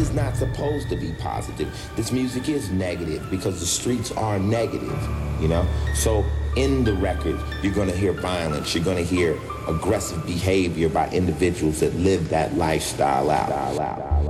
is not supposed to be positive. This music is negative because the streets are negative, you know? So in the record, you're gonna hear violence, you're gonna hear aggressive behavior by individuals that live that lifestyle out.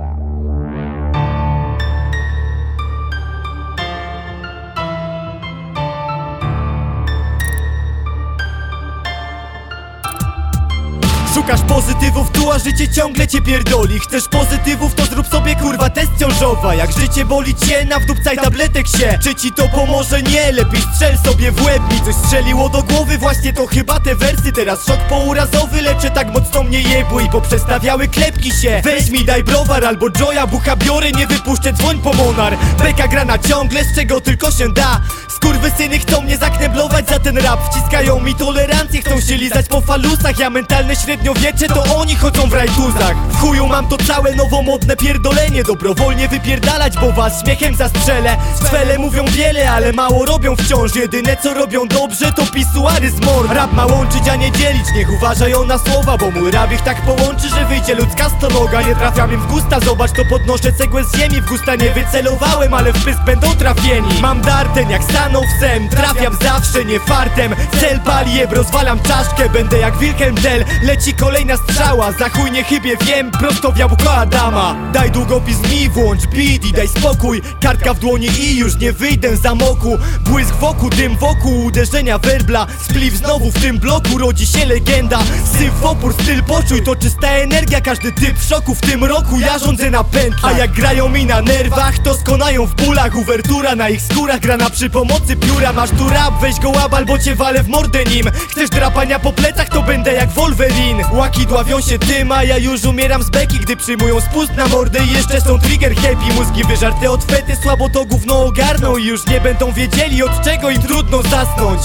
Szukasz pozytywów tu, a życie ciągle cię pierdoli. Chcesz pozytywów, to zrób sobie kurwa test ciążowa. Jak życie boli cię, nawdupcaj tabletek się. Czy ci to pomoże? Nie, lepiej strzel sobie w łeb. Mi coś strzeliło do głowy, właśnie to chyba te wersy. Teraz szok pourazowy, leczę tak mocno mnie jebły I poprzestawiały klepki się. Weź mi daj browar albo joya, bucha biorę Nie wypuszczę, dzwoń po monar. Beka grana ciągle, z czego tylko się da Skurwysyny chcą mnie zakneblować za ten rap. Wciskają mi tolerancję, chcą się lizać po falusach. Ja mentalne średniowiecze, to oni chodzą w rajtuzach. W chuju mam to całe nowomodne pierdolenie. Dobrowolnie wypierdalać, bo was śmiechem zastrzelę. Swele mówią wiele, ale mało robią wciąż. Jedyne co robią dobrze to pisuary z mord Rap ma łączyć, a nie dzielić, niech uważają na słowa Bo mój rap ich tak połączy, że wyjdzie ludzka stonoga. Nie trafiam im w gusta, zobacz to podnoszę cegłę z ziemi. W gusta nie wycelowałem, ale w pysk będą trafieni. Mam dar ten jak stanął zem Trafiam zawsze, nie fartem Cel pali jeb, rozwalam czaszkę. Będę jak Wilhelm Tell Leci kolejna strzała. Za chuj nie wiem. Prosto w jabłko Adama. Daj długopis mi, włącz beat i daj spokój. Kartka w dłoni i już nie wyjdę z amoku Błysk wokół, dym wokół. Uderzenia werbla. Spliw znowu w tym bloku. Rodzi się legenda. Syf w opór, styl poczuj. To czysta energia, każdy typ w szoku W tym roku. Ja rządzę na pętlach. A jak grają mi na nerwach To skonają w bólach. Uwertura na ich skórach. Grana przy pomocy pióra Masz tu rap, weź go łap albo cię walę w mordę nim. Chcesz drapania po plecach to będę jak Wolverine. Łaki dławią się tym, a ja już umieram z beki Gdy przyjmują spust na mordę. I jeszcze są trigger happy Mózgi wyżarte od fety, słabo to gówno ogarną. I już nie będą wiedzieli od czego im trudno zasnąć